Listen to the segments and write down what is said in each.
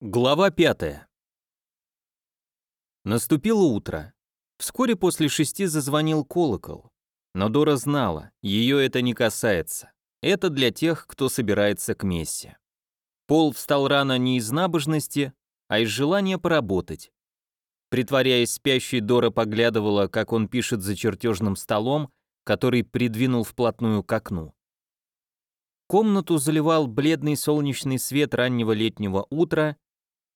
Глава пятая. Наступило утро. Вскоре после шести зазвонил колокол. Но Дора знала, ее это не касается. Это для тех, кто собирается к мессе. Пол встал рано не из набожности, а из желания поработать. Притворяясь спящей, Дора поглядывала, как он пишет за чертежным столом, который придвинул вплотную к окну. Комнату заливал бледный солнечный свет раннего летнего утра,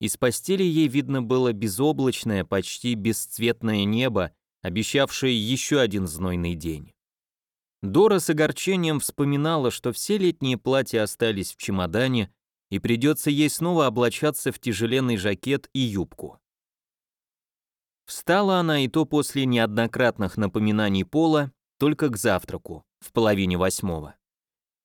из постели ей видно было безоблачное, почти бесцветное небо, обещавшее еще один знойный день. Дора с огорчением вспоминала, что все летние платья остались в чемодане, и придется ей снова облачаться в тяжеленный жакет и юбку. Встала она и то после неоднократных напоминаний Пола, только к завтраку, в половине восьмого.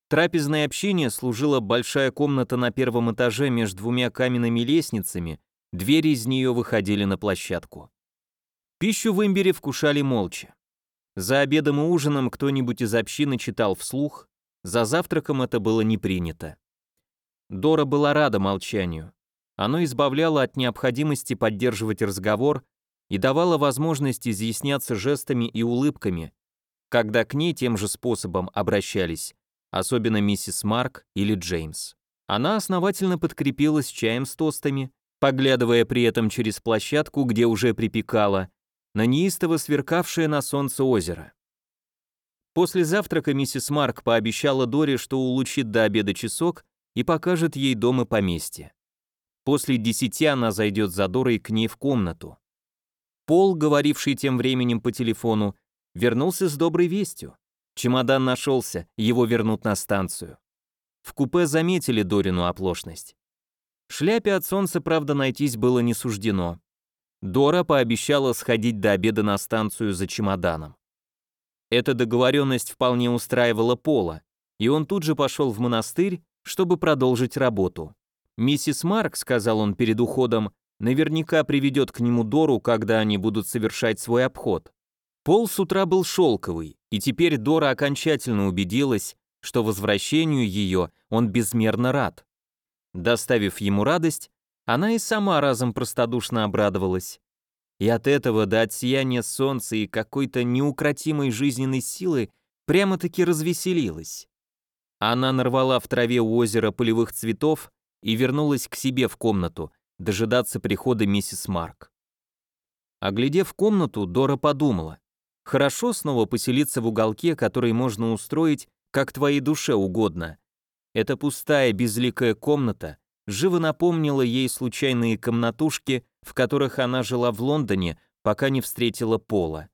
Трапезное общение служила большая комната на первом этаже между двумя каменными лестницами, двери из нее выходили на площадку. Пищу в имбире вкушали молча. За обедом и ужином кто-нибудь из общины читал вслух, за завтраком это было не принято. Дора была рада молчанию. Оно избавляло от необходимости поддерживать разговор и давало возможность изъясняться жестами и улыбками, когда к ней тем же способом обращались особенно миссис Марк или Джеймс. Она основательно подкрепилась чаем с тостами, поглядывая при этом через площадку, где уже припекало, на неистово сверкавшее на солнце озеро. После завтрака миссис Марк пообещала Доре, что улучшит до обеда часок и покажет ей дом и поместье. После десяти она зайдет за Дорой к ней в комнату. Пол, говоривший тем временем по телефону, вернулся с доброй вестью. Чемодан нашелся, его вернут на станцию. В купе заметили Дорину оплошность. Шляпе от солнца, правда, найтись было не суждено. Дора пообещала сходить до обеда на станцию за чемоданом. Эта договоренность вполне устраивала Пола, и он тут же пошел в монастырь, чтобы продолжить работу. «Миссис Марк», — сказал он перед уходом, — «наверняка приведет к нему Дору, когда они будут совершать свой обход. Пол с утра был шелковый, и теперь Дора окончательно убедилась, что возвращению ее он безмерно рад. Доставив ему радость, она и сама разом простодушно обрадовалась. И от этого до от сияния солнца и какой-то неукротимой жизненной силы прямо-таки развеселилась. Она нарвала в траве у озера полевых цветов и вернулась к себе в комнату, дожидаться прихода миссис Марк. Оглядев комнату, Дора подумала, Хорошо снова поселиться в уголке, который можно устроить, как твоей душе угодно. Эта пустая, безликая комната живо напомнила ей случайные комнатушки, в которых она жила в Лондоне, пока не встретила Пола.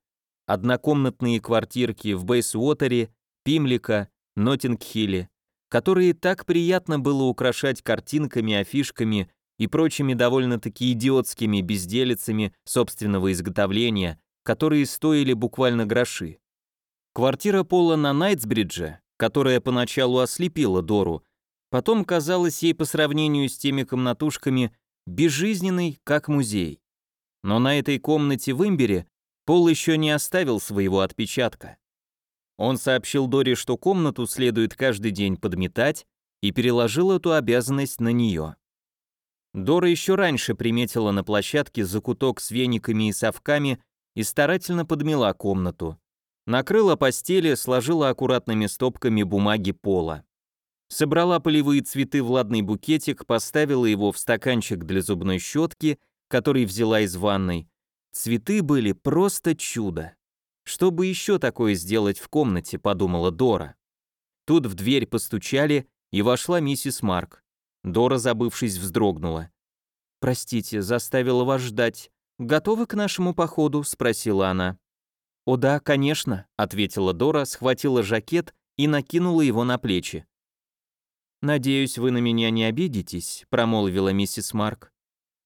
Однокомнатные квартирки в Бейсуотере, Пимлика, Ноттингхилле, которые так приятно было украшать картинками, афишками и прочими довольно-таки идиотскими безделицами собственного изготовления, которые стоили буквально гроши. Квартира Пола на Найтсбридже, которая поначалу ослепила Дору, потом казалась ей по сравнению с теми комнатушками безжизненной, как музей. Но на этой комнате в Имбере Пол еще не оставил своего отпечатка. Он сообщил Доре, что комнату следует каждый день подметать, и переложил эту обязанность на нее. Дора еще раньше приметила на площадке закуток с вениками и совками и старательно подмела комнату. Накрыла постели, сложила аккуратными стопками бумаги пола. Собрала полевые цветы в ладный букетик, поставила его в стаканчик для зубной щетки, который взяла из ванной. Цветы были просто чудо. Что бы еще такое сделать в комнате, подумала Дора. Тут в дверь постучали, и вошла миссис Марк. Дора, забывшись, вздрогнула. «Простите, заставила вас ждать. «Готовы к нашему походу?» — спросила она. «О да, конечно», — ответила Дора, схватила жакет и накинула его на плечи. «Надеюсь, вы на меня не обидитесь», — промолвила миссис Марк.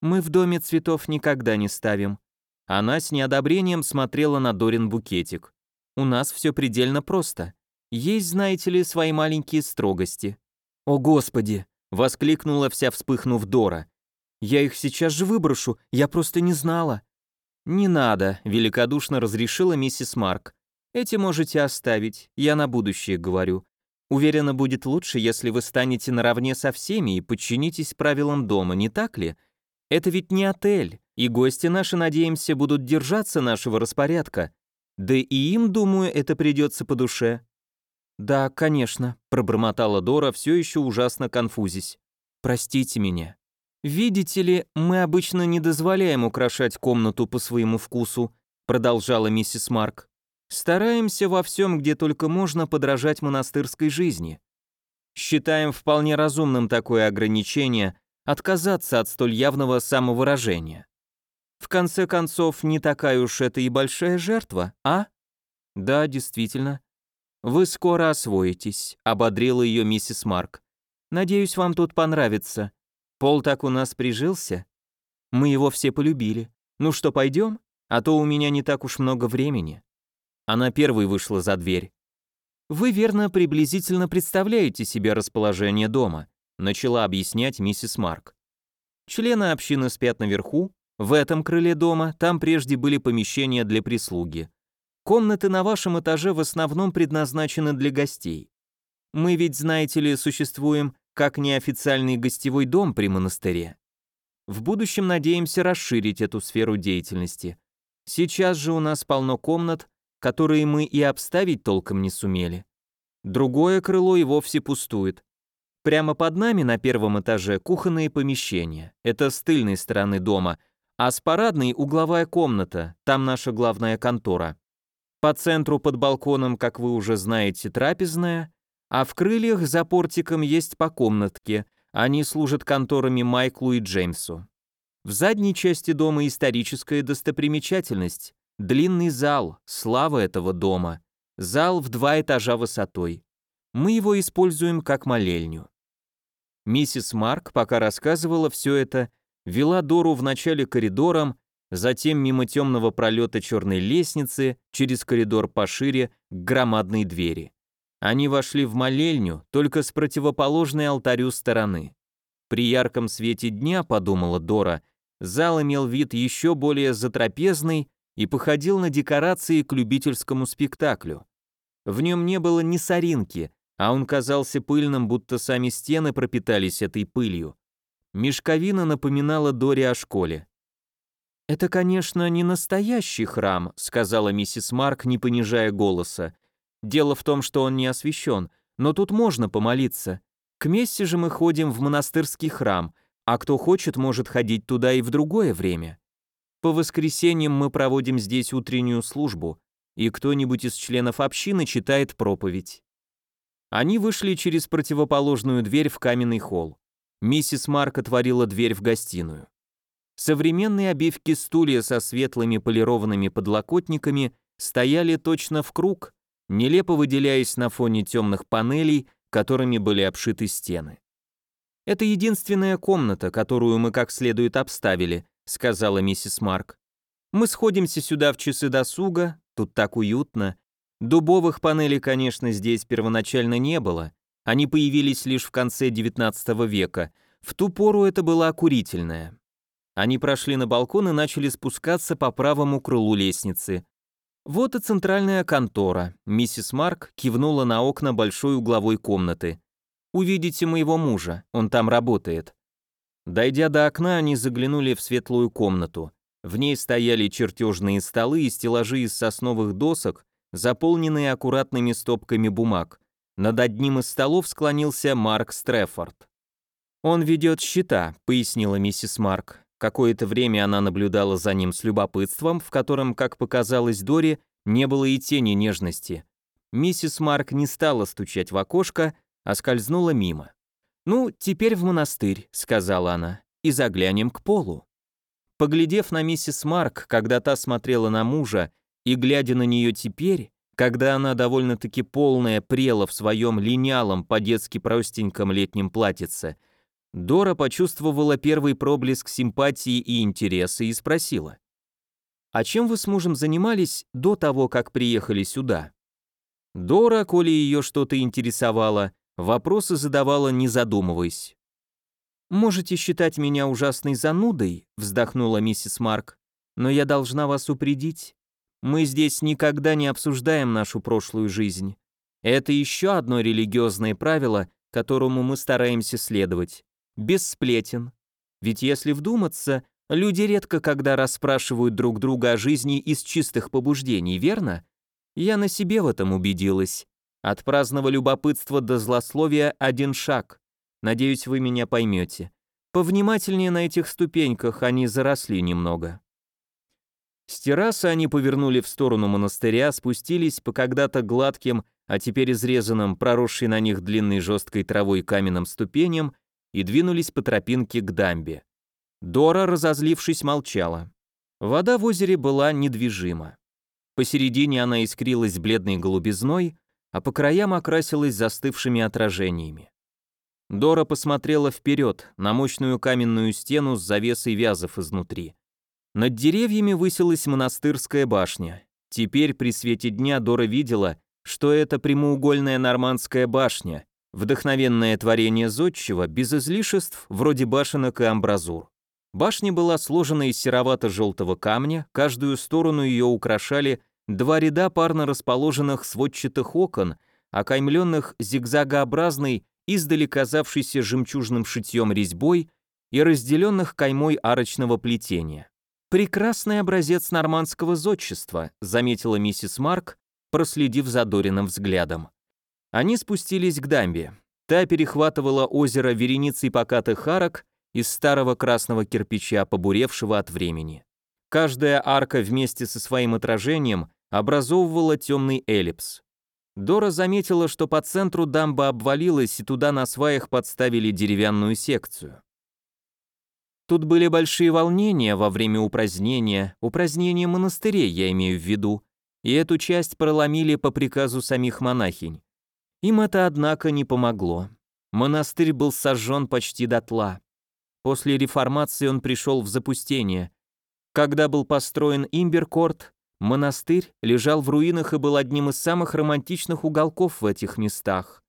«Мы в доме цветов никогда не ставим». Она с неодобрением смотрела на Дорин букетик. «У нас все предельно просто. Есть, знаете ли, свои маленькие строгости». «О, Господи!» — воскликнула вся вспыхнув Дора. Я их сейчас же выброшу, я просто не знала». «Не надо», — великодушно разрешила миссис Марк. «Эти можете оставить, я на будущее говорю. Уверена, будет лучше, если вы станете наравне со всеми и подчинитесь правилам дома, не так ли? Это ведь не отель, и гости наши, надеемся, будут держаться нашего распорядка. Да и им, думаю, это придется по душе». «Да, конечно», — пробормотала Дора, все еще ужасно конфузясь. «Простите меня». «Видите ли, мы обычно не дозволяем украшать комнату по своему вкусу», продолжала миссис Марк. «Стараемся во всем, где только можно, подражать монастырской жизни. Считаем вполне разумным такое ограничение отказаться от столь явного самовыражения. В конце концов, не такая уж это и большая жертва, а? Да, действительно. Вы скоро освоитесь, ободрила ее миссис Марк. Надеюсь, вам тут понравится. Пол так у нас прижился. Мы его все полюбили. Ну что, пойдем? А то у меня не так уж много времени. Она первой вышла за дверь. Вы верно приблизительно представляете себе расположение дома, начала объяснять миссис Марк. Члены общины спят наверху, в этом крыле дома, там прежде были помещения для прислуги. Комнаты на вашем этаже в основном предназначены для гостей. Мы ведь, знаете ли, существуем как неофициальный гостевой дом при монастыре. В будущем надеемся расширить эту сферу деятельности. Сейчас же у нас полно комнат, которые мы и обставить толком не сумели. Другое крыло и вовсе пустует. Прямо под нами на первом этаже кухонные помещения. Это с тыльной стороны дома, а с парадной угловая комната, там наша главная контора. По центру под балконом, как вы уже знаете, трапезная, а в крыльях за портиком есть по комнатке, они служат конторами Майклу и Джеймсу. В задней части дома историческая достопримечательность, длинный зал, слава этого дома, зал в два этажа высотой. Мы его используем как молельню. Миссис Марк, пока рассказывала все это, вела Дору вначале коридором, затем мимо темного пролета черной лестницы, через коридор пошире, к громадной двери. Они вошли в молельню, только с противоположной алтарю стороны. При ярком свете дня, подумала Дора, зал имел вид еще более затрапезный и походил на декорации к любительскому спектаклю. В нем не было ни соринки, а он казался пыльным, будто сами стены пропитались этой пылью. Мешковина напоминала Доре о школе. «Это, конечно, не настоящий храм», — сказала миссис Марк, не понижая голоса. Дело в том, что он не освящен, но тут можно помолиться. К мессе же мы ходим в монастырский храм, а кто хочет, может ходить туда и в другое время. По воскресеньям мы проводим здесь утреннюю службу, и кто-нибудь из членов общины читает проповедь. Они вышли через противоположную дверь в каменный холл. Миссис Марк отворила дверь в гостиную. Современные обивки стулья со светлыми полированными подлокотниками стояли точно в круг, нелепо выделяясь на фоне темных панелей, которыми были обшиты стены. «Это единственная комната, которую мы как следует обставили», сказала миссис Марк. «Мы сходимся сюда в часы досуга, тут так уютно. Дубовых панелей, конечно, здесь первоначально не было, они появились лишь в конце XIX века, в ту пору это была курительная. Они прошли на балкон и начали спускаться по правому крылу лестницы. Вот и центральная контора. Миссис Марк кивнула на окна большой угловой комнаты. Увидите моего мужа, он там работает. Дойдя до окна, они заглянули в светлую комнату. В ней стояли чертежные столы и стеллажи из сосновых досок, заполненные аккуратными стопками бумаг. Над одним из столов склонился Марк Стрефорд. «Он ведет счета», — пояснила миссис Марк. Какое-то время она наблюдала за ним с любопытством, в котором, как показалось Дори, не было и тени нежности. Миссис Марк не стала стучать в окошко, а скользнула мимо. «Ну, теперь в монастырь», — сказала она, — «и заглянем к полу». Поглядев на миссис Марк, когда та смотрела на мужа, и глядя на нее теперь, когда она довольно-таки полная прела в своем линялом по-детски простеньком летнем платьице, Дора почувствовала первый проблеск симпатии и интереса и спросила. «А чем вы с мужем занимались до того, как приехали сюда?» Дора, коли ее что-то интересовало, вопросы задавала не задумываясь. «Можете считать меня ужасной занудой», — вздохнула миссис Марк, «но я должна вас упредить. Мы здесь никогда не обсуждаем нашу прошлую жизнь. Это еще одно религиозное правило, которому мы стараемся следовать без сплетен. Ведь если вдуматься, люди редко когда расспрашивают друг друга о жизни из чистых побуждений, верно? Я на себе в этом убедилась. От праздного любопытства до злословия один шаг. Надеюсь, вы меня поймете. Повнимательнее на этих ступеньках, они заросли немного. С террасы они повернули в сторону монастыря, спустились по когда-то гладким, а теперь изрезанным, проросшей на них длинной жесткой травой каменным ступеням и двинулись по тропинке к дамбе. Дора, разозлившись, молчала. Вода в озере была недвижима. Посередине она искрилась бледной голубизной, а по краям окрасилась застывшими отражениями. Дора посмотрела вперед, на мощную каменную стену с завесой вязов изнутри. Над деревьями высилась монастырская башня. Теперь при свете дня Дора видела, что это прямоугольная нормандская башня, вдохновенное творение зодчего, без излишеств, вроде башенок и амбразур. Башня была сложена из серовато-желтого камня, каждую сторону ее украшали два ряда парно расположенных сводчатых окон, окаймленных зигзагообразной, издали казавшейся жемчужным шитьем резьбой и разделенных каймой арочного плетения. «Прекрасный образец нормандского зодчества», заметила миссис Марк, проследив за Дориным взглядом. Они спустились к дамбе. Та перехватывала озеро вереницей покатых арок из старого красного кирпича, побуревшего от времени. Каждая арка вместе со своим отражением образовывала темный эллипс. Дора заметила, что по центру дамба обвалилась, и туда на сваях подставили деревянную секцию. Тут были большие волнения во время упразднения, упразднения монастырей, я имею в виду, и эту часть проломили по приказу самих монахинь. Им это, однако, не помогло. Монастырь был сожжен почти дотла. После реформации он пришел в запустение. Когда был построен Имберкорт, монастырь лежал в руинах и был одним из самых романтичных уголков в этих местах.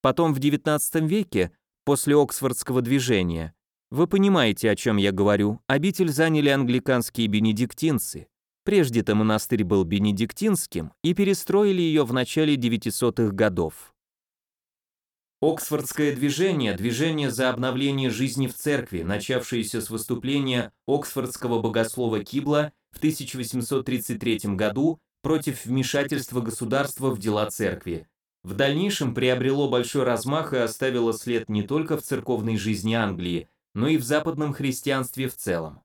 Потом в XIX веке, после Оксфордского движения, вы понимаете, о чем я говорю, обитель заняли англиканские бенедиктинцы. Прежде-то монастырь был бенедиктинским и перестроили ее в начале 900-х годов. Оксфордское движение – движение за обновление жизни в церкви, начавшееся с выступления оксфордского богослова Кибла в 1833 году против вмешательства государства в дела церкви. В дальнейшем приобрело большой размах и оставило след не только в церковной жизни Англии, но и в западном христианстве в целом.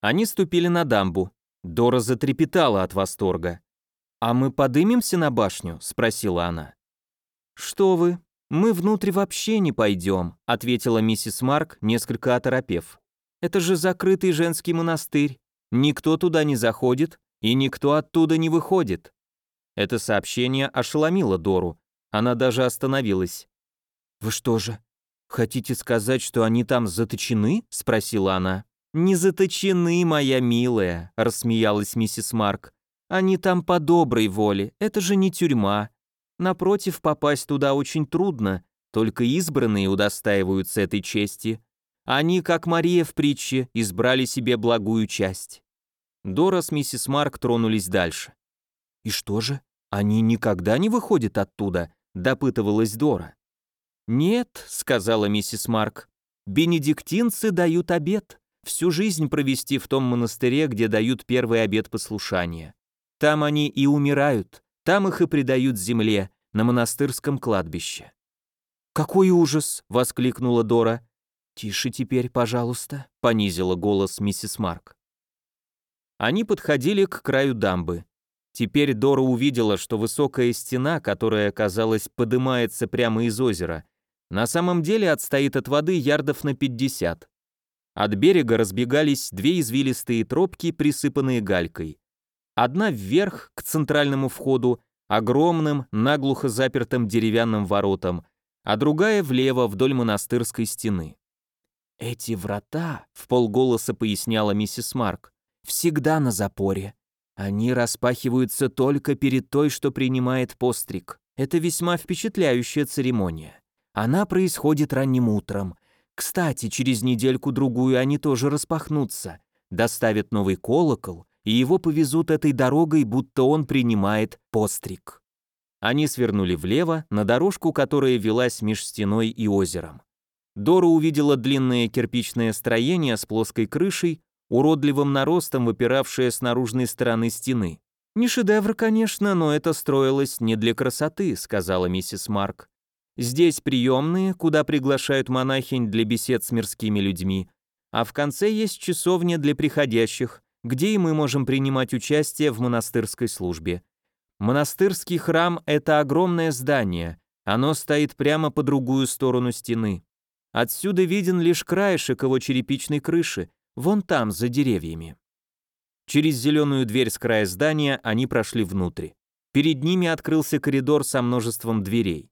Они ступили на дамбу, Дора затрепетала от восторга. «А мы подымемся на башню?» – спросила она. «Что вы, мы внутрь вообще не пойдем», – ответила миссис Марк, несколько оторопев. «Это же закрытый женский монастырь. Никто туда не заходит, и никто оттуда не выходит». Это сообщение ошеломило Дору. Она даже остановилась. «Вы что же, хотите сказать, что они там заточены?» – спросила она. «Не заточены, моя милая», — рассмеялась миссис Марк. «Они там по доброй воле, это же не тюрьма. Напротив, попасть туда очень трудно, только избранные удостаиваются этой чести. Они, как Мария в притче, избрали себе благую часть». Дора с миссис Марк тронулись дальше. «И что же, они никогда не выходят оттуда?» — допытывалась Дора. «Нет», — сказала миссис Марк, — «бенедиктинцы дают обед всю жизнь провести в том монастыре, где дают первый обет послушания. Там они и умирают, там их и предают земле, на монастырском кладбище. «Какой ужас!» — воскликнула Дора. «Тише теперь, пожалуйста», — понизила голос миссис Марк. Они подходили к краю дамбы. Теперь Дора увидела, что высокая стена, которая, казалось, подымается прямо из озера, на самом деле отстоит от воды ярдов на 50. От берега разбегались две извилистые тропки, присыпанные галькой. Одна вверх, к центральному входу, огромным, наглухо запертым деревянным воротам, а другая влево, вдоль монастырской стены. «Эти врата», — в полголоса поясняла миссис Марк, — «всегда на запоре. Они распахиваются только перед той, что принимает постриг. Это весьма впечатляющая церемония. Она происходит ранним утром, кстати, через недельку-другую они тоже распахнутся, доставят новый колокол, и его повезут этой дорогой, будто он принимает постриг. Они свернули влево, на дорожку, которая велась меж стеной и озером. Дора увидела длинное кирпичное строение с плоской крышей, уродливым наростом, выпиравшее с наружной стороны стены. «Не шедевр, конечно, но это строилось не для красоты», — сказала миссис Марк. «Здесь приемные, куда приглашают монахинь для бесед с мирскими людьми, а в конце есть часовня для приходящих, где и мы можем принимать участие в монастырской службе. Монастырский храм — это огромное здание, оно стоит прямо по другую сторону стены. Отсюда виден лишь краешек его черепичной крыши, вон там, за деревьями. Через зеленую дверь с края здания они прошли внутрь. Перед ними открылся коридор со множеством дверей.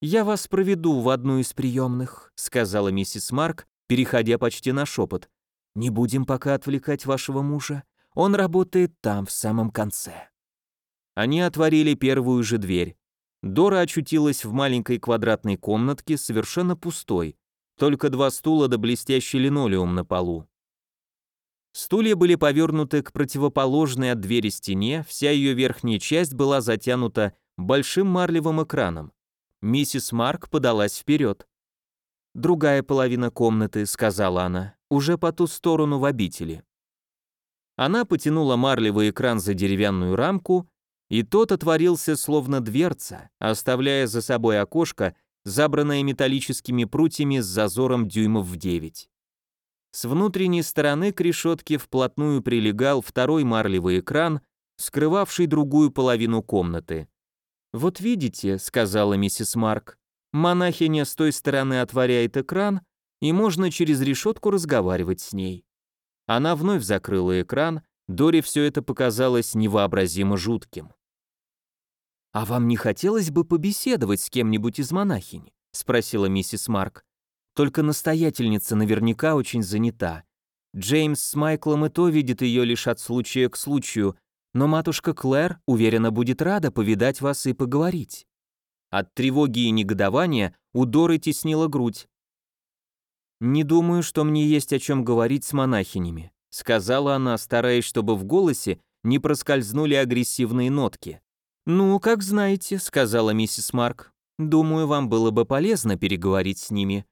«Я вас проведу в одну из приемных», — сказала миссис Марк, переходя почти на шепот. «Не будем пока отвлекать вашего мужа. Он работает там, в самом конце». Они отворили первую же дверь. Дора очутилась в маленькой квадратной комнатке, совершенно пустой, только два стула да блестящий линолеум на полу. Стулья были повернуты к противоположной от двери стене, вся ее верхняя часть была затянута большим марлевым экраном. Миссис Марк подалась вперед. «Другая половина комнаты», — сказала она, — «уже по ту сторону в обители». Она потянула марлевый экран за деревянную рамку и тот отворился словно дверца, оставляя за собой окошко, забранное металлическими прутьями с зазором дюймов в 9. С внутренней стороны к решетке вплотную прилегал второй марлевый экран, скрывавший другую половину комнаты. «Вот видите», — сказала миссис Марк, «монахиня с той стороны отворяет экран, и можно через решетку разговаривать с ней». Она вновь закрыла экран, Доре все это показалось невообразимо жутким. «А вам не хотелось бы побеседовать с кем-нибудь из монахинь?» — спросила миссис Марк. «Только настоятельница наверняка очень занята. Джеймс с Майклом и то видит ее лишь от случая к случаю, но матушка Клэр, уверена, будет рада повидать вас и поговорить». От тревоги и негодования у Доры теснила грудь. «Не думаю, что мне есть о чем говорить с монахинями», сказала она, стараясь, чтобы в голосе не проскользнули агрессивные нотки. «Ну, как знаете», — сказала миссис Марк. «Думаю, вам было бы полезно переговорить с ними.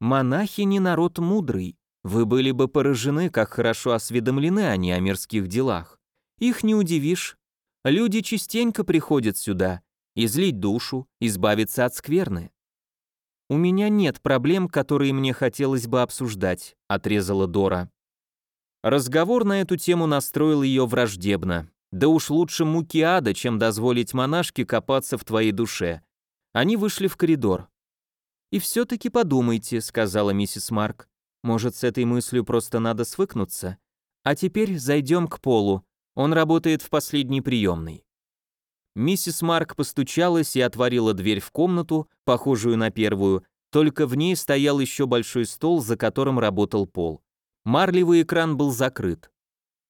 Монахи не народ мудрый. Вы были бы поражены, как хорошо осведомлены они о мирских делах. Их не удивишь. Люди частенько приходят сюда, излить душу, избавиться от скверны. «У меня нет проблем, которые мне хотелось бы обсуждать», — отрезала Дора. Разговор на эту тему настроил ее враждебно. Да уж лучше муки ада, чем дозволить монашке копаться в твоей душе. Они вышли в коридор. «И все-таки подумайте», — сказала миссис Марк. «Может, с этой мыслью просто надо свыкнуться? А теперь зайдем к Полу. Он работает в последней приемной». Миссис Марк постучалась и отворила дверь в комнату, похожую на первую, только в ней стоял еще большой стол, за которым работал Пол. Марлевый экран был закрыт.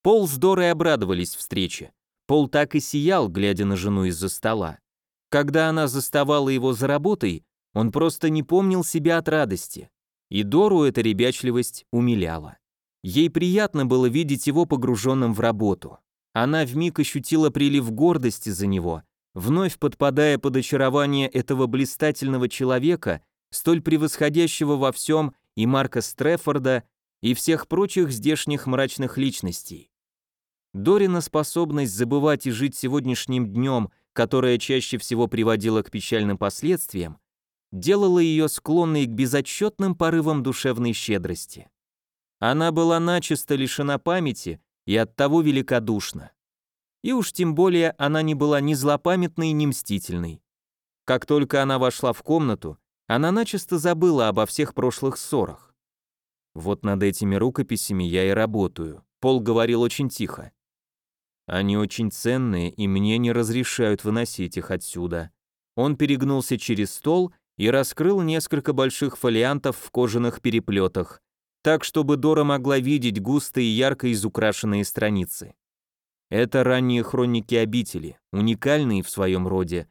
Пол с Дорой обрадовались встрече. Пол так и сиял, глядя на жену из-за стола. Когда она заставала его за работой, он просто не помнил себя от радости. И Дору эта ребячливость умиляла. Ей приятно было видеть его погруженным в работу. Она вмиг ощутила прилив гордости за него, вновь подпадая под очарование этого блистательного человека, столь превосходящего во всем и Марка Стрефорда, и всех прочих здешних мрачных личностей. Дорина способность забывать и жить сегодняшним днем, которая чаще всего приводила к печальным последствиям, делала ее склонной к безотчетным порывам душевной щедрости. Она была начисто лишена памяти и оттого великодушна. И уж тем более она не была ни злопамятной, ни мстительной. Как только она вошла в комнату, она начисто забыла обо всех прошлых ссорах. Вот над этими рукописями я и работаю. Пол говорил очень тихо. Они очень ценные, и мне не разрешают выносить их отсюда. Он перегнулся через стол и раскрыл несколько больших фолиантов в кожаных переплетах, так, чтобы Дора могла видеть густые ярко изукрашенные страницы. Это ранние хроники обители, уникальные в своем роде.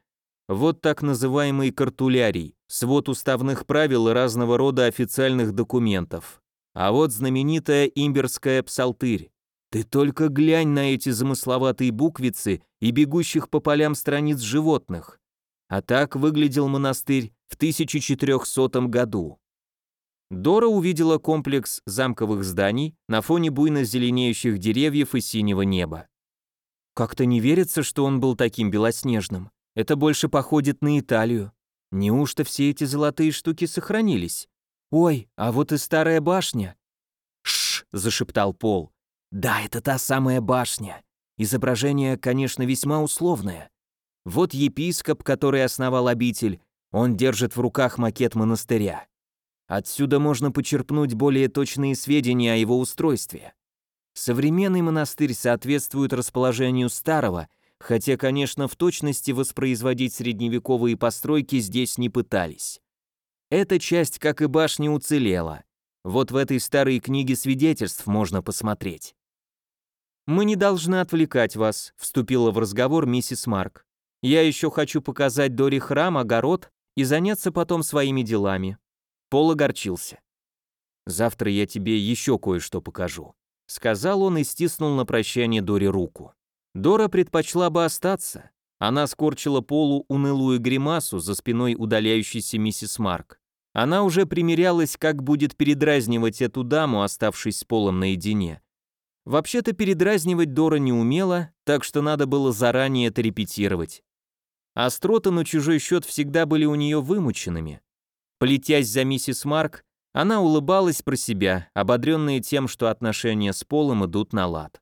Вот так называемый картулярий, свод уставных правил и разного рода официальных документов. А вот знаменитая имберская псалтырь, ты только глянь на эти замысловатые буквицы и бегущих по полям страниц животных. А так выглядел монастырь в 1400 году. Дора увидела комплекс замковых зданий на фоне буйно зеленеющих деревьев и синего неба. Как-то не верится, что он был таким белоснежным. Это больше походит на Италию. Неужто все эти золотые штуки сохранились? Ой, а вот и старая башня. Шш, зашептал Пол. Да, это та самая башня. Изображение, конечно, весьма условное. Вот епископ, который основал обитель, он держит в руках макет монастыря. Отсюда можно почерпнуть более точные сведения о его устройстве. Современный монастырь соответствует расположению старого, хотя, конечно, в точности воспроизводить средневековые постройки здесь не пытались. Эта часть, как и башня, уцелела. Вот в этой старой книге свидетельств можно посмотреть. «Мы не должны отвлекать вас», — вступила в разговор миссис Марк. «Я еще хочу показать Дори храм, огород и заняться потом своими делами. Пол огорчился. «Завтра я тебе еще кое-что покажу», — сказал он и стиснул на прощание Доре руку. Дора предпочла бы остаться. Она скорчила Полу унылую гримасу за спиной удаляющейся миссис Марк. Она уже примерялась, как будет передразнивать эту даму, оставшись с Полом наедине. Вообще-то передразнивать Дора не умела, так что надо было заранее это репетировать. Остроты на чужой счет всегда были у нее вымученными. Полетясь за миссис Марк, она улыбалась про себя, ободренная тем, что отношения с Полом идут на лад.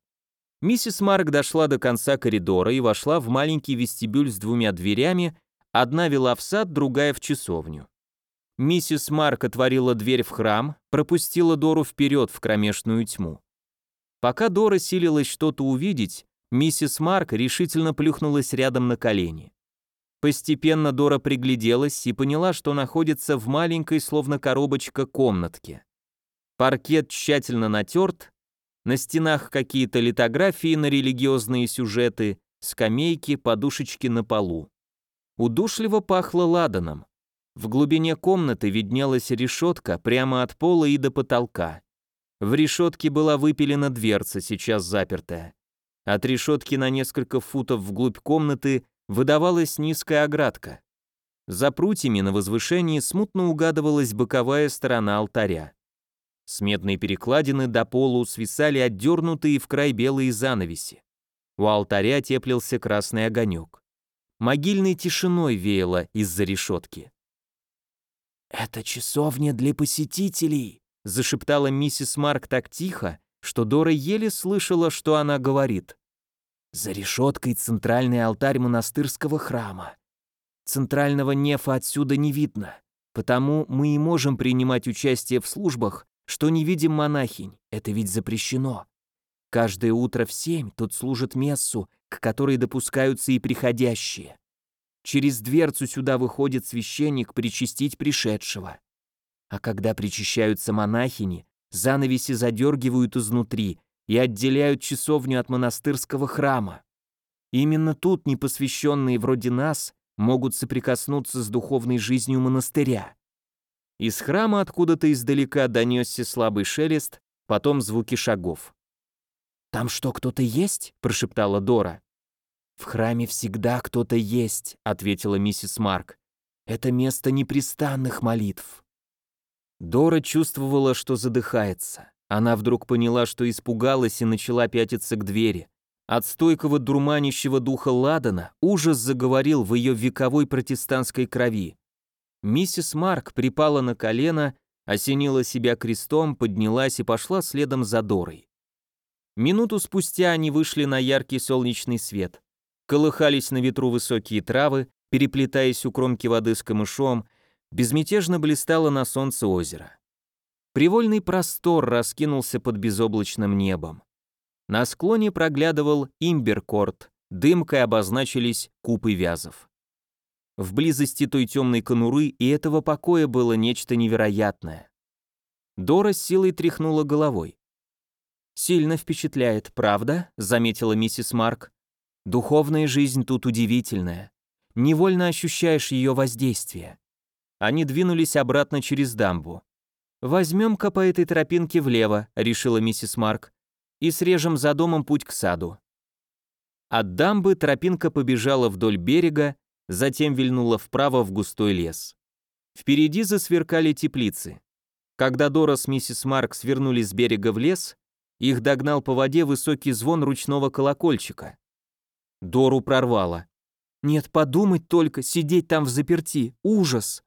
Миссис Марк дошла до конца коридора и вошла в маленький вестибюль с двумя дверями, одна вела в сад, другая в часовню. Миссис Марк отворила дверь в храм, пропустила Дору вперед в кромешную тьму. Пока Дора силилась что-то увидеть, миссис Марк решительно плюхнулась рядом на колени. Постепенно Дора пригляделась и поняла, что находится в маленькой, словно коробочка, комнатке. Паркет тщательно натерт, на стенах какие-то литографии на религиозные сюжеты, скамейки, подушечки на полу. Удушливо пахло ладаном. В глубине комнаты виднелась решетка прямо от пола и до потолка. В решетке была выпилена дверца, сейчас запертая. От решетки на несколько футов вглубь комнаты выдавалась низкая оградка. За прутьями на возвышении смутно угадывалась боковая сторона алтаря. С медной перекладины до полу свисали отдернутые в край белые занавеси. У алтаря теплился красный огонек. Могильной тишиной веяло из-за решетки. «Это часовня для посетителей», — зашептала миссис Марк так тихо, что Дора еле слышала, что она говорит. За решеткой центральный алтарь монастырского храма. Центрального нефа отсюда не видно, потому мы и можем принимать участие в службах, что не видим монахинь, это ведь запрещено. Каждое утро в семь тут служат мессу, к которой допускаются и приходящие. Через дверцу сюда выходит священник причастить пришедшего. А когда причащаются монахини, занавеси задергивают изнутри, и отделяют часовню от монастырского храма. Именно тут непосвященные вроде нас могут соприкоснуться с духовной жизнью монастыря. Из храма откуда-то издалека донесся слабый шелест, потом звуки шагов. «Там что, кто-то есть?» – прошептала Дора. «В храме всегда кто-то есть», – ответила миссис Марк. «Это место непрестанных молитв». Дора чувствовала, что задыхается. Она вдруг поняла, что испугалась и начала пятиться к двери. От стойкого дурманящего духа Ладана ужас заговорил в ее вековой протестантской крови. Миссис Марк припала на колено, осенила себя крестом, поднялась и пошла следом за Дорой. Минуту спустя они вышли на яркий солнечный свет. Колыхались на ветру высокие травы, переплетаясь у кромки воды с камышом, безмятежно блистало на солнце озеро. Привольный простор раскинулся под безоблачным небом. На склоне проглядывал имберкорт, дымкой обозначились купы вязов. В близости той темной конуры и этого покоя было нечто невероятное. Дора с силой тряхнула головой. «Сильно впечатляет, правда?» — заметила миссис Марк. «Духовная жизнь тут удивительная. Невольно ощущаешь ее воздействие». Они двинулись обратно через дамбу. «Возьмем-ка по этой тропинке влево», — решила миссис Марк, «и срежем за домом путь к саду». От дамбы тропинка побежала вдоль берега, затем вильнула вправо в густой лес. Впереди засверкали теплицы. Когда Дора с миссис Марк свернули с берега в лес, их догнал по воде высокий звон ручного колокольчика. Дору прорвало. «Нет, подумать только, сидеть там в заперти, ужас!»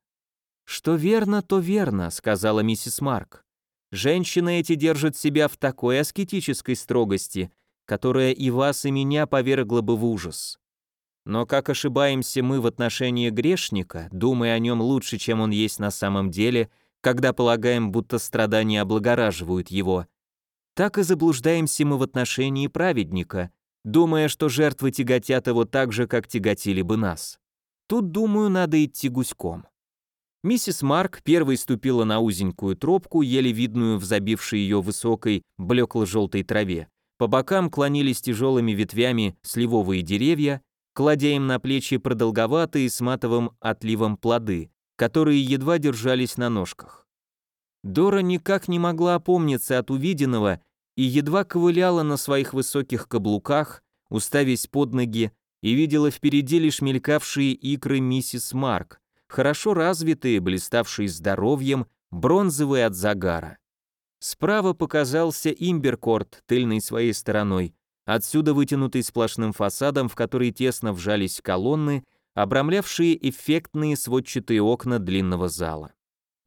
«Что верно, то верно», — сказала миссис Марк. «Женщины эти держат себя в такой аскетической строгости, которая и вас, и меня повергла бы в ужас. Но как ошибаемся мы в отношении грешника, думая о нем лучше, чем он есть на самом деле, когда полагаем, будто страдания облагораживают его, так и заблуждаемся мы в отношении праведника, думая, что жертвы тяготят его так же, как тяготили бы нас. Тут, думаю, надо идти гуськом. Миссис Марк первой ступила на узенькую тропку, еле видную в забившей ее высокой, блекло-желтой траве. По бокам клонились тяжелыми ветвями сливовые деревья, кладя им на плечи продолговатые с матовым отливом плоды, которые едва держались на ножках. Дора никак не могла опомниться от увиденного и едва ковыляла на своих высоких каблуках, уставясь под ноги, и видела впереди лишь мелькавшие икры миссис Марк, хорошо развитые, блиставшие здоровьем, бронзовые от загара. Справа показался имберкорт тыльной своей стороной, отсюда вытянутый сплошным фасадом, в который тесно вжались колонны, обрамлявшие эффектные сводчатые окна длинного зала.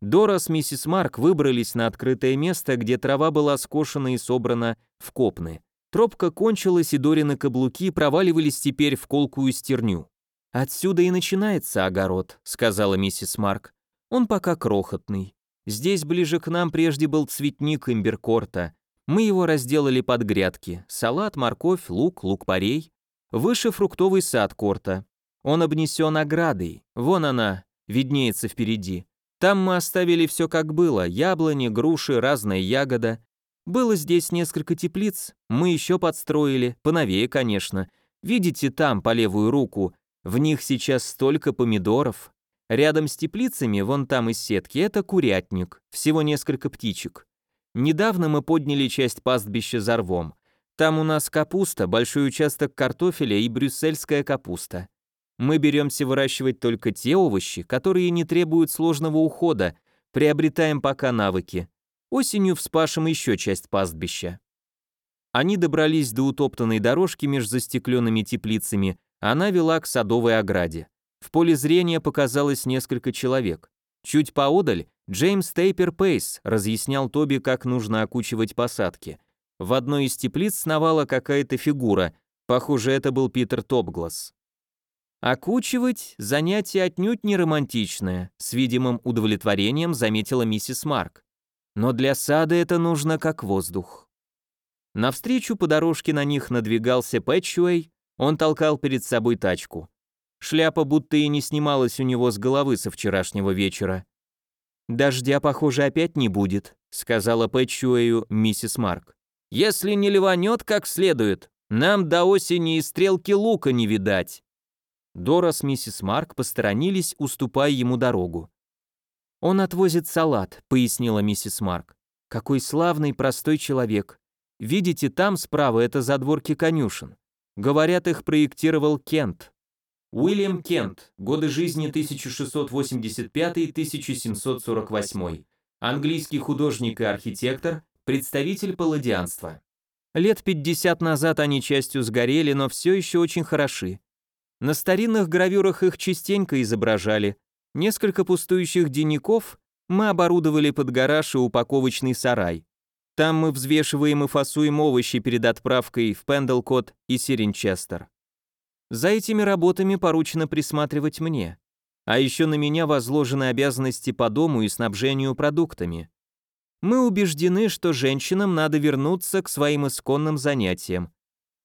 Дора с миссис Марк выбрались на открытое место, где трава была скошена и собрана в копны. Тропка кончилась, и Дорины каблуки проваливались теперь в колкую стерню. «Отсюда и начинается огород», — сказала миссис Марк. «Он пока крохотный. Здесь ближе к нам прежде был цветник имберкорта. Мы его разделали под грядки. Салат, морковь, лук, лук-порей. Выше фруктовый сад корта. Он обнесен оградой. Вон она, виднеется впереди. Там мы оставили все как было, яблони, груши, разная ягода. Было здесь несколько теплиц, мы еще подстроили, поновее, конечно. Видите, там, по левую руку, в них сейчас столько помидоров. Рядом с теплицами, вон там из сетки, это курятник, всего несколько птичек. Недавно мы подняли часть пастбища за рвом. Там у нас капуста, большой участок картофеля и брюссельская капуста. Мы беремся выращивать только те овощи, которые не требуют сложного ухода, приобретаем пока навыки. Осенью вспашем еще часть пастбища. Они добрались до утоптанной дорожки между застекленными теплицами, она вела к садовой ограде. В поле зрения показалось несколько человек. Чуть поодаль Джеймс Тейпер Пейс разъяснял Тоби, как нужно окучивать посадки. В одной из теплиц сновала какая-то фигура, похоже, это был Питер Топгласс. Окучивать – занятие отнюдь не романтичное, с видимым удовлетворением заметила миссис Марк. Но для сада это нужно как воздух. Навстречу по дорожке на них надвигался Пэтчуэй, он толкал перед собой тачку. Шляпа будто и не снималась у него с головы со вчерашнего вечера. «Дождя, похоже, опять не будет», — сказала Пэтчуэю миссис Марк. «Если не ливанет как следует, нам до осени и стрелки лука не видать». Дора с миссис Марк посторонились, уступая ему дорогу. «Он отвозит салат», — пояснила миссис Марк. «Какой славный, простой человек. Видите, там справа это задворки конюшен. Говорят, их проектировал Кент». Уильям Кент, годы жизни 1685-1748. Английский художник и архитектор, представитель палладианства. Лет 50 назад они частью сгорели, но все еще очень хороши. На старинных гравюрах их частенько изображали. Несколько пустующих денников мы оборудовали под гараж и упаковочный сарай. Там мы взвешиваем и фасуем овощи перед отправкой в Пендлкот и Сиринчестер. За этими работами поручено присматривать мне. А еще на меня возложены обязанности по дому и снабжению продуктами. Мы убеждены, что женщинам надо вернуться к своим исконным занятиям.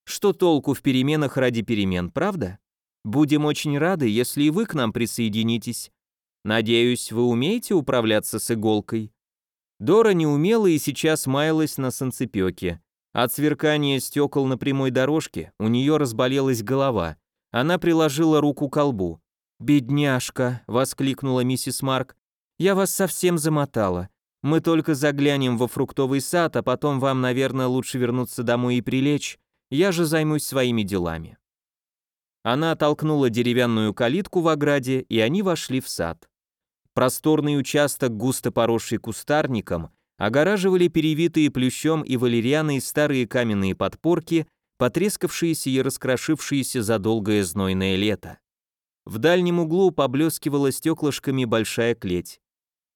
Что толку в переменах ради перемен, правда? Будем очень рады, если и вы к нам присоединитесь. Надеюсь, вы умеете управляться с иголкой?» Дора не умела и сейчас маялась на санцепёке. От сверкания стекол на прямой дорожке у нее разболелась голова. Она приложила руку к колбу. «Бедняжка!» — воскликнула миссис Марк. «Я вас совсем замотала. Мы только заглянем во фруктовый сад, а потом вам, наверное, лучше вернуться домой и прилечь. Я же займусь своими делами». Она толкнула деревянную калитку в ограде, и они вошли в сад. Просторный участок, густо поросший кустарником, огораживали перевитые плющом и валерианой старые каменные подпорки, потрескавшиеся и раскрошившиеся за долгое знойное лето. В дальнем углу поблескивала стеклышками большая клеть.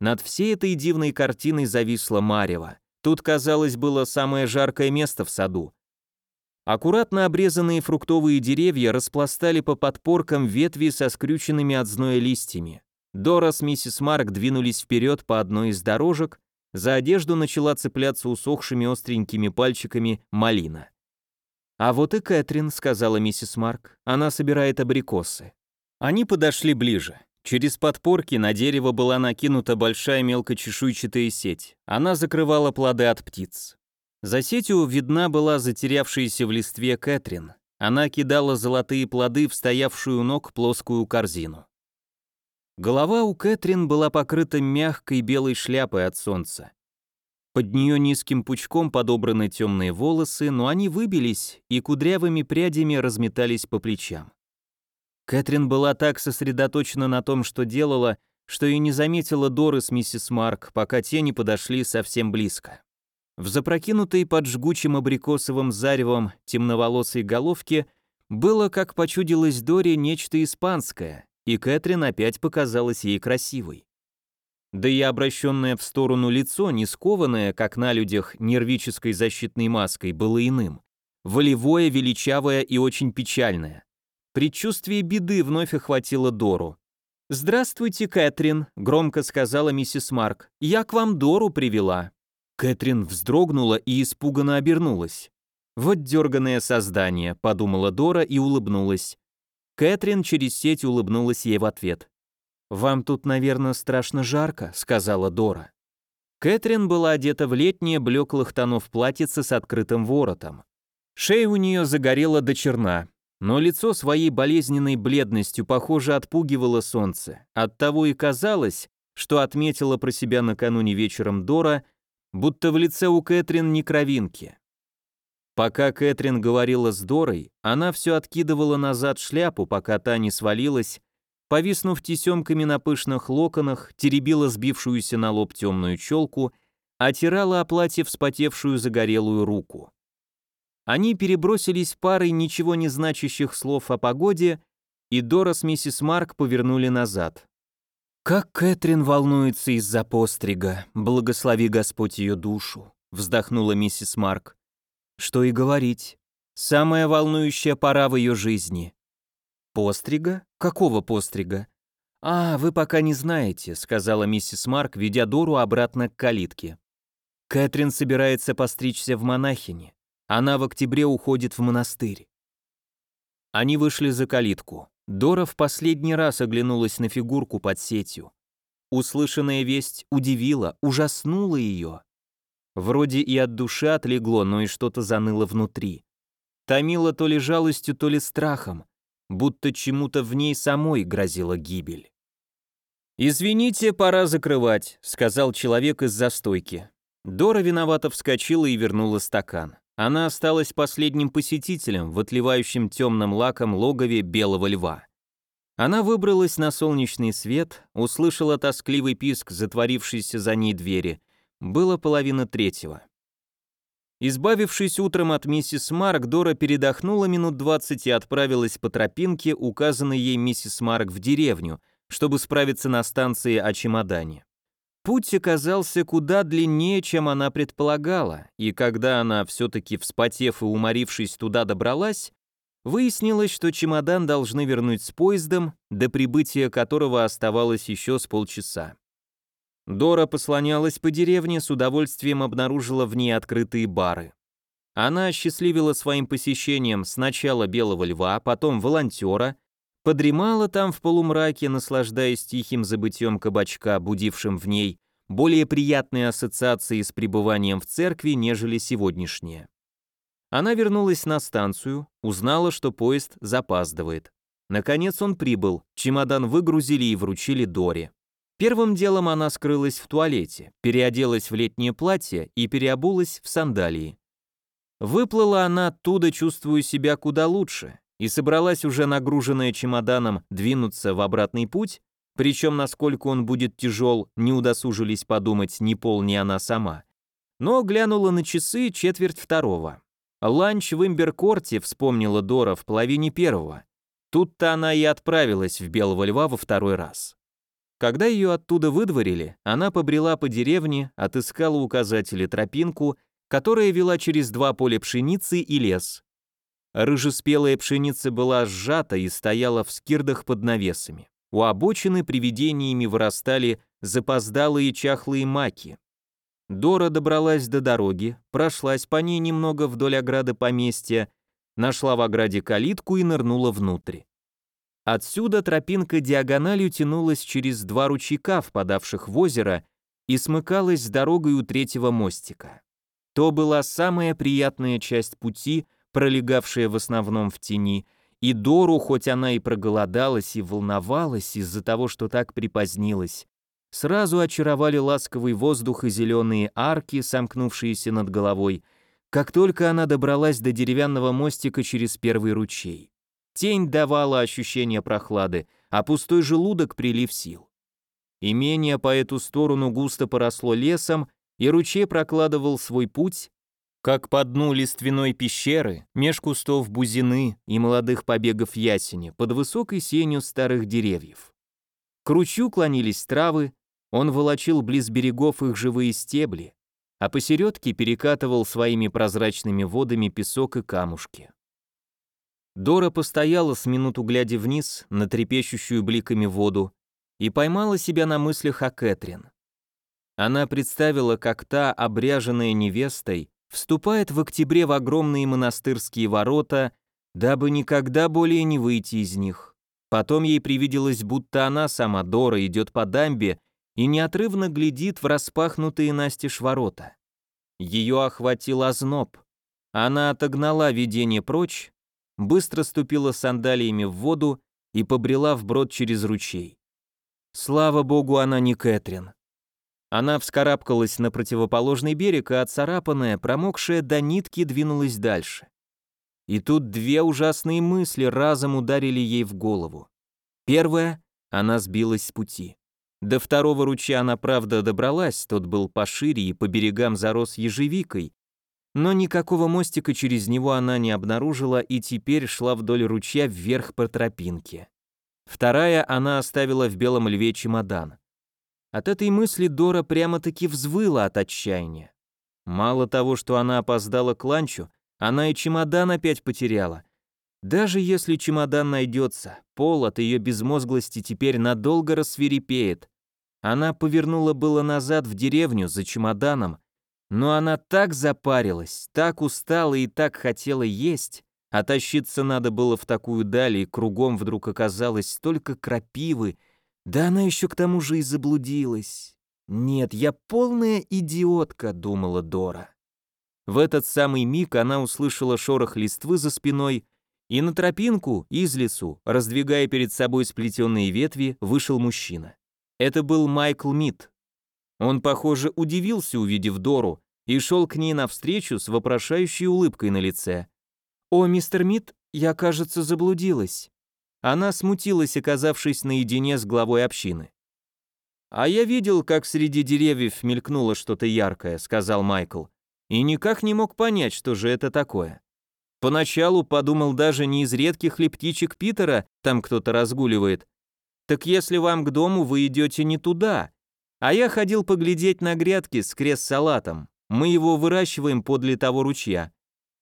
Над всей этой дивной картиной зависла марево. Тут, казалось, было самое жаркое место в саду. Аккуратно обрезанные фруктовые деревья распластали по подпоркам ветви со скрюченными от зноя листьями. Дора с миссис Марк двинулись вперед по одной из дорожек, за одежду начала цепляться усохшими остренькими пальчиками малина. «А вот и Кэтрин», — сказала миссис Марк, — «она собирает абрикосы». Они подошли ближе. Через подпорки на дерево была накинута большая мелкочешуйчатая сеть. Она закрывала плоды от птиц. За сетью видна была затерявшаяся в листве Кэтрин. Она кидала золотые плоды в стоявшую ног плоскую корзину. Голова у Кэтрин была покрыта мягкой белой шляпой от солнца. Под нее низким пучком подобраны темные волосы, но они выбились и кудрявыми прядями разметались по плечам. Кэтрин была так сосредоточена на том, что делала, что и не заметила Доры с миссис Марк, пока те не подошли совсем близко. В запрокинутой под жгучим абрикосовым заревом темноволосой головке было, как почудилось Доре, нечто испанское, и Кэтрин опять показалась ей красивой. Да и обращенное в сторону лицо, не скованное, как на людях, нервической защитной маской, было иным. Волевое, величавое и очень печальное. Предчувствие беды вновь охватило Дору. «Здравствуйте, Кэтрин», — громко сказала миссис Марк. «Я к вам Дору привела». Кэтрин вздрогнула и испуганно обернулась. «Вот дерганое создание», — подумала Дора и улыбнулась. Кэтрин через сеть улыбнулась ей в ответ. «Вам тут, наверное, страшно жарко», — сказала Дора. Кэтрин была одета в летнее блеклых тонов платьице с открытым воротом. Шея у нее загорела до черна, но лицо своей болезненной бледностью, похоже, отпугивало солнце. Оттого и казалось, что отметила про себя накануне вечером Дора, будто в лице у Кэтрин не кровинки. Пока Кэтрин говорила с Дорой, она все откидывала назад шляпу, пока та не свалилась, повиснув тесемками на пышных локонах, теребила сбившуюся на лоб темную челку, отирала о платье вспотевшую загорелую руку. Они перебросились парой ничего не значащих слов о погоде, и Дора с миссис Марк повернули назад. Как Кэтрин волнуется из-за пострига, благослови Господь ее душу, вздохнула миссис Марк. Что и говорить, самая волнующая пора в ее жизни. Пострига? Какого пострига? А, вы пока не знаете, сказала миссис Марк, ведя Дору обратно к калитке. Кэтрин собирается постричься в монахине. Она в октябре уходит в монастырь. Они вышли за калитку. Дора в последний раз оглянулась на фигурку под сетью. Услышанная весть удивила, ужаснула ее. Вроде и от души отлегло, но и что-то заныло внутри. Томило то ли жалостью, то ли страхом, будто чему-то в ней самой грозила гибель. «Извините, пора закрывать», — сказал человек из застойки. Дора виновато вскочила и вернула стакан. Она осталась последним посетителем в отливающем темным лаком логове белого льва. Она выбралась на солнечный свет, услышала тоскливый писк затворившейся за ней двери. Было половина третьего. Избавившись утром от миссис Марк, Дора передохнула минут двадцать и отправилась по тропинке, указанной ей миссис Марк в деревню, чтобы справиться на станции о чемодане. Путь оказался куда длиннее, чем она предполагала, и когда она, все-таки вспотев и уморившись туда добралась, выяснилось, что чемодан должны вернуть с поездом, до прибытия которого оставалось еще с полчаса. Дора послонялась по деревне, с удовольствием обнаружила в ней открытые бары. Она осчастливила своим посещением сначала Белого Льва, потом волонтера, подремала там в полумраке, наслаждаясь тихим забытьем кабачка, будившим в ней более приятные ассоциации с пребыванием в церкви, нежели сегодняшние. Она вернулась на станцию, узнала, что поезд запаздывает. Наконец он прибыл, чемодан выгрузили и вручили Доре. Первым делом она скрылась в туалете, переоделась в летнее платье и переобулась в сандалии. Выплыла она оттуда, чувствуя себя куда лучше, и собралась уже нагруженная чемоданом двинуться в обратный путь, причем насколько он будет тяжел, не удосужились подумать ни Пол, ни она сама. Но глянула на часы четверть второго. Ланч в Имберкорте, вспомнила Дора, в половине первого. Тут-то она и отправилась в Белого Льва во второй раз. Когда ее оттуда выдворили, она побрела по деревне, отыскала указатели тропинку, которая вела через два поля пшеницы и лес. Рыжеспелая пшеница была сжата и стояла в скирдах под навесами. У обочины привидениями вырастали запоздалые чахлые маки. Дора добралась до дороги, прошлась по ней немного вдоль ограды поместья, нашла в ограде калитку и нырнула внутрь. Отсюда тропинка диагональю тянулась через два ручейка, впадавших в озеро, и смыкалась с дорогой у третьего мостика. То была самая приятная часть пути, пролегавшая в основном в тени, и Дору, хоть она и проголодалась и волновалась из-за того, что так припозднилась, сразу очаровали ласковый воздух и зеленые арки, сомкнувшиеся над головой, как только она добралась до деревянного мостика через первый ручей. Тень давала ощущение прохлады, а пустой желудок прилив сил. Имение по эту сторону густо поросло лесом, и ручей прокладывал свой путь, как по дну лиственной пещеры, меж кустов бузины и молодых побегов ясени, под высокой сенью старых деревьев. К ручью клонились травы, он волочил близ берегов их живые стебли, а посередке перекатывал своими прозрачными водами песок и камушки. Дора постояла с минуту глядя вниз на трепещущую бликами воду и поймала себя на мыслях о Кэтрин. Она представила, как та, обряженная невестой, вступает в октябре в огромные монастырские ворота, дабы никогда более не выйти из них. Потом ей привиделось, будто она сама, Дора, идет по дамбе и неотрывно глядит в распахнутые настежь ворота. Ее охватил озноб. Она отогнала видение прочь, быстро ступила сандалиями в воду и побрела вброд через ручей. Слава богу, она не Кэтрин. Она вскарабкалась на противоположный берег, а отцарапанная, промокшая до нитки, двинулась дальше. И тут две ужасные мысли разом ударили ей в голову. Первая — она сбилась с пути. До второго ручья она, правда, добралась, тот был пошире и по берегам зарос ежевикой, но никакого мостика через него она не обнаружила и теперь шла вдоль ручья вверх по тропинке. Вторая она оставила в белом льве чемодан. От этой мысли Дора прямо-таки взвыла от отчаяния. Мало того, что она опоздала к ланчу, она и чемодан опять потеряла. Даже если чемодан найдется, пол от ее безмозглости теперь надолго рассверепеет. Она повернула было назад в деревню за чемоданом, но она так запарилась, так устала и так хотела есть, а тащиться надо было в такую даль, и кругом вдруг оказалось столько крапивы, да она еще к тому же и заблудилась. Нет, я полная идиотка, думала Дора. В этот самый миг она услышала шорох листвы за спиной, и на тропинку из лесу, раздвигая перед собой сплетенные ветви, вышел мужчина. Это был Майкл Мит. Он, похоже, удивился, увидев Дору, и шел к ней навстречу с вопрошающей улыбкой на лице. «О, мистер Мит, я, кажется, заблудилась». Она смутилась, оказавшись наедине с главой общины. «А я видел, как среди деревьев мелькнуло что-то яркое», — сказал Майкл, и никак не мог понять, что же это такое. Поначалу подумал даже не из редких ли птичек Питера там кто-то разгуливает. Так если вам к дому, вы идете не туда. А я ходил поглядеть на грядки с крест-салатом. Мы его выращиваем подле того ручья.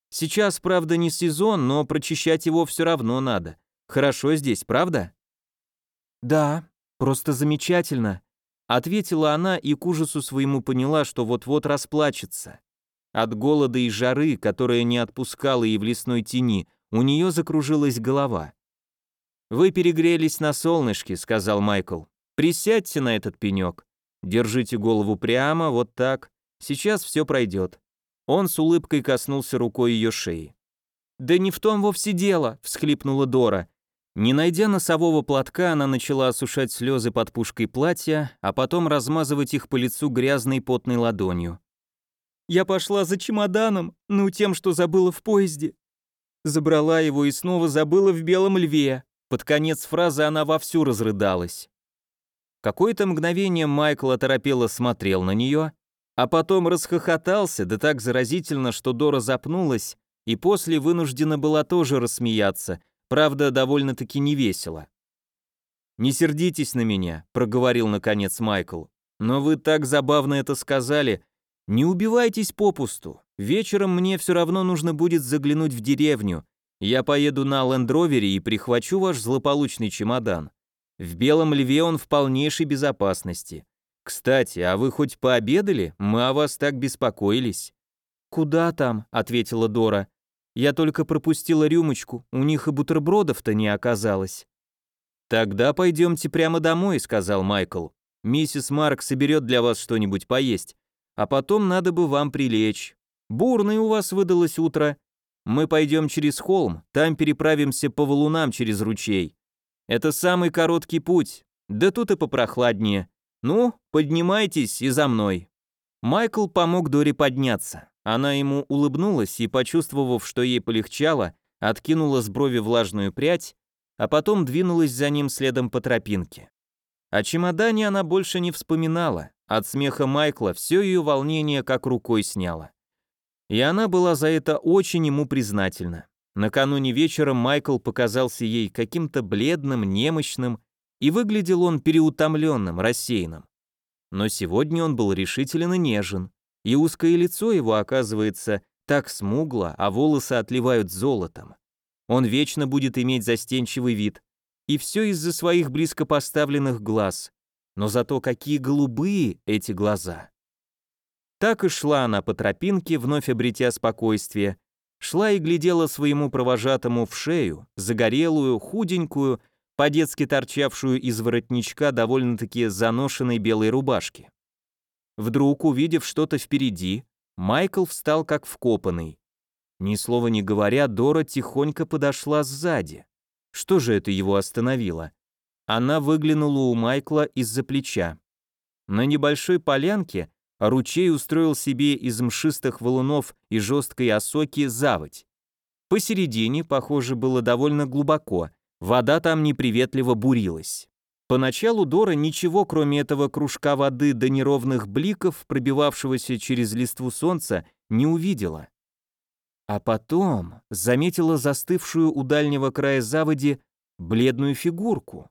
Сейчас, правда, не сезон, но прочищать его все равно надо. Хорошо здесь, правда?» «Да, просто замечательно», — ответила она и к ужасу своему поняла, что вот-вот расплачется. От голода и жары, которая не отпускала и в лесной тени, у нее закружилась голова. «Вы перегрелись на солнышке», — сказал Майкл. «Присядьте на этот пенек. Держите голову прямо, вот так. Сейчас все пройдет». Он с улыбкой коснулся рукой ее шеи. «Да не в том вовсе дело», — всхлипнула Дора. Не найдя носового платка, она начала осушать слезы под пушкой платья, а потом размазывать их по лицу грязной потной ладонью. «Я пошла за чемоданом, ну тем, что забыла в поезде. Забрала его и снова забыла в белом льве». Под конец фразы она вовсю разрыдалась. Какое-то мгновение Майкл оторопело смотрел на нее, а потом расхохотался, да так заразительно, что Дора запнулась, и после вынуждена была тоже рассмеяться, правда, довольно-таки невесело. «Не сердитесь на меня», — проговорил наконец Майкл. «Но вы так забавно это сказали. Не убивайтесь попусту. Вечером мне все равно нужно будет заглянуть в деревню. Я поеду на лендровере и прихвачу ваш злополучный чемодан. В Белом Льве он в полнейшей безопасности. Кстати, а вы хоть пообедали? Мы о вас так беспокоились». «Куда там?» — ответила Дора. «Я только пропустила рюмочку, у них и бутербродов-то не оказалось». «Тогда пойдемте прямо домой», — сказал Майкл. «Миссис Марк соберет для вас что-нибудь поесть, а потом надо бы вам прилечь. Бурное у вас выдалось утро. Мы пойдем через холм, там переправимся по валунам через ручей. Это самый короткий путь, да тут и попрохладнее. Ну, поднимайтесь и за мной». Майкл помог Доре подняться. Она ему улыбнулась и, почувствовав, что ей полегчало, откинула с брови влажную прядь, а потом двинулась за ним следом по тропинке. О чемодане она больше не вспоминала, от смеха Майкла все ее волнение как рукой сняло. И она была за это очень ему признательна. Накануне вечером Майкл показался ей каким-то бледным, немощным, и выглядел он переутомленным, рассеянным. Но сегодня он был решителен и нежен, и узкое лицо его, оказывается, так смугло, а волосы отливают золотом. Он вечно будет иметь застенчивый вид, и все из-за своих близко поставленных глаз. Но зато какие голубые эти глаза. Так и шла она по тропинке, вновь обретя спокойствие, шла и глядела своему провожатому в шею, загорелую, худенькую, по-детски торчавшую из воротничка довольно-таки заношенной белой рубашки. Вдруг, увидев что-то впереди, Майкл встал как вкопанный. Ни слова не говоря, Дора тихонько подошла сзади. Что же это его остановило? Она выглянула у Майкла из-за плеча. На небольшой полянке ручей устроил себе из мшистых валунов и жесткой осоки заводь. Посередине, похоже, было довольно глубоко, вода там неприветливо бурилась. Поначалу Дора ничего, кроме этого кружка воды до неровных бликов, пробивавшегося через листву солнца, не увидела. А потом заметила застывшую у дальнего края заводи бледную фигурку.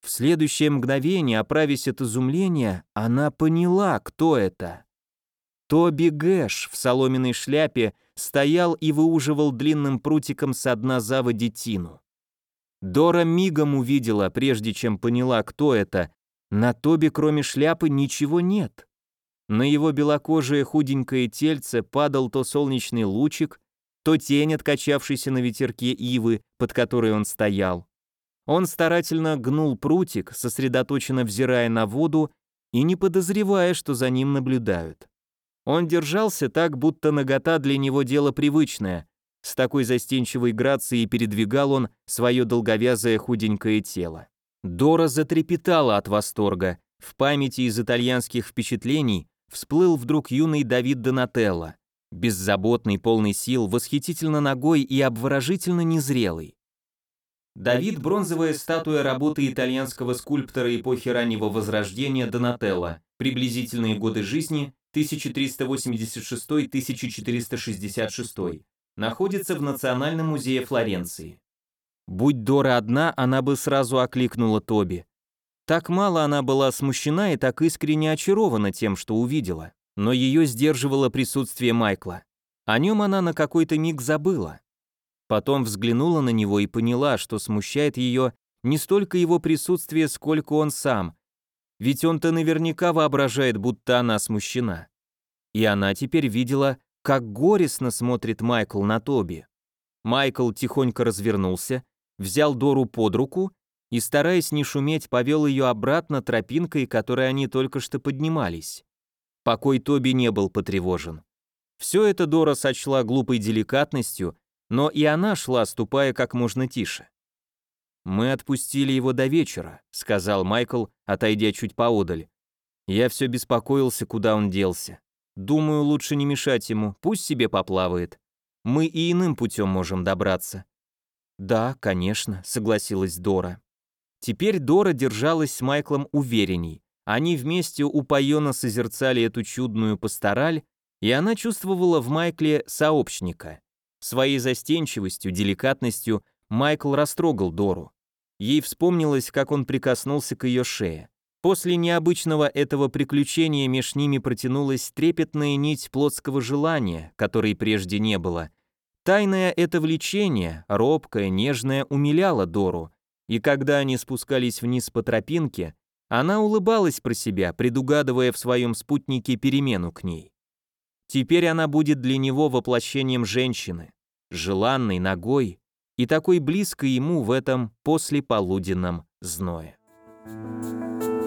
В следующее мгновение, оправясь от изумления, она поняла, кто это. Тоби Гэш в соломенной шляпе стоял и выуживал длинным прутиком со дна заводи тину. Дора мигом увидела, прежде чем поняла, кто это. На Тоби, кроме шляпы, ничего нет. На его белокожее худенькое тельце падал то солнечный лучик, то тень, откачавшийся на ветерке ивы, под которой он стоял. Он старательно гнул прутик, сосредоточенно взирая на воду и не подозревая, что за ним наблюдают. Он держался так, будто нагота для него дело привычное, с такой застенчивой грацией передвигал он свое долговязое худенькое тело. Дора затрепетала от восторга. В памяти из итальянских впечатлений всплыл вдруг юный Давид Донателло, беззаботный, полный сил, восхитительно ногой и обворожительно незрелый. Давид – бронзовая статуя работы итальянского скульптора эпохи раннего Возрождения Донателло, приблизительные годы жизни 1386-1466, находится в Национальном музее Флоренции. Будь Дора одна, она бы сразу окликнула Тоби. Так мало она была смущена и так искренне очарована тем, что увидела, но ее сдерживало присутствие Майкла. О нем она на какой-то миг забыла. Потом взглянула на него и поняла, что смущает ее не столько его присутствие, сколько он сам, ведь он-то наверняка воображает, будто она смущена. И она теперь видела, как горестно смотрит Майкл на Тоби. Майкл тихонько развернулся, взял Дору под руку и, стараясь не шуметь, повел ее обратно тропинкой, которой они только что поднимались. Покой Тоби не был потревожен. Все это Дора сочла глупой деликатностью, но и она шла, ступая как можно тише. «Мы отпустили его до вечера», — сказал Майкл, отойдя чуть поодаль. Я все беспокоился, куда он делся. Думаю, лучше не мешать ему, пусть себе поплавает. Мы и иным путем можем добраться. Да, конечно, согласилась Дора. Теперь Дора держалась с Майклом уверенней. Они вместе упоенно созерцали эту чудную пастораль, и она чувствовала в Майкле сообщника. Своей застенчивостью, деликатностью Майкл растрогал Дору. Ей вспомнилось, как он прикоснулся к ее шее. После необычного этого приключения меж ними протянулась трепетная нить плотского желания, которой прежде не было. Тайное это влечение, робкое, нежное, умиляло Дору, и когда они спускались вниз по тропинке, она улыбалась про себя, предугадывая в своем спутнике перемену к ней. Теперь она будет для него воплощением женщины, желанной, ногой и такой близкой ему в этом послеполуденном зное. Thank you